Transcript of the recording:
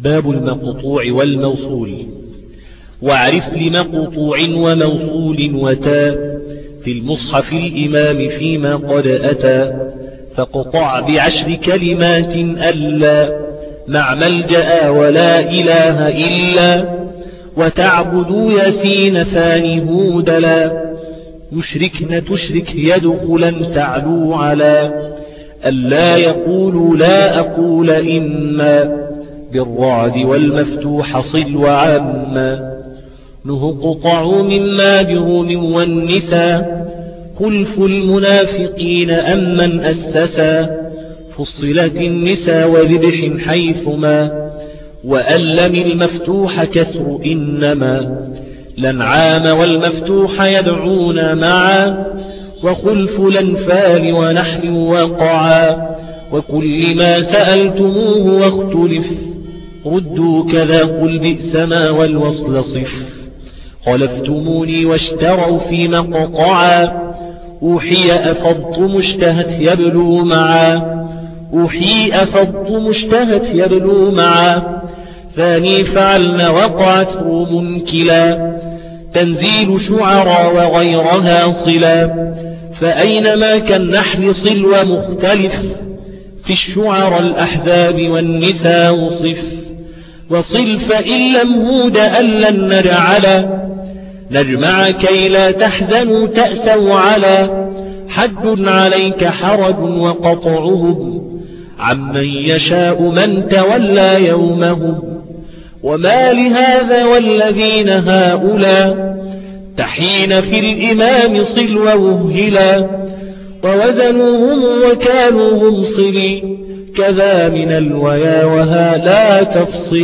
باب المقطوع والموصول. واعرف لمقطوع وموصول وتا في المصحف الإمام فيما قد أتى فاقطع بعشر كلمات ألا مع ملجأ ولا إله إلا وتعبدوا ياسين ثاني هودلا يشركن تشرك يدخلا تعلو على ألا يقولوا لا أقول إما. بالرعد والمفتوح صل وعما نهقطع مما بروم والنساء خلف المنافقين أم من أسسا. فصلت النساء وذبح حيثما. وألم المفتوح كسر إنما. لنعام والمفتوح يدعون معا. وخلف الأنفال ونحن وقعا. وكل ما سألتموه واختلف. ردوا كذا قل بئس ما والوصل صف. خلفتموني واشتروا في مقطعا. أوحي أفضت مشتهت يبلو معا. أوحي أفضت مشتهت يبلو معا. ثاني فعلن وقعت روم كلا. تنزيل شعرا وغيرها صلا. فأينما كالنحل صل ومختلف. في الشعر الأحزاب والنساء وصف وصل فإن لم هود نجعل. نجمع كي لا تحزنوا تأسوا على حد عليك حرج وقطعهم. عمن يشاء من تولى يومهم. وما لهذا والذين هؤلاء. تحين في الإمام صل ووهلا ووزنوهم وكانوا هم صلي كذا من الويا وها لا تفصل